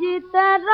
جی تر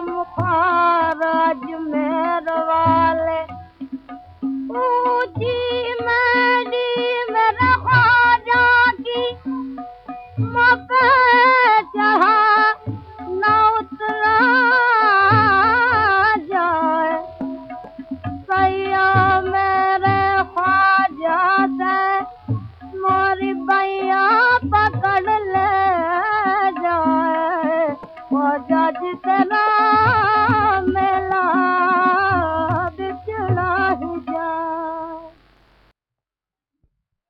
مخارج میں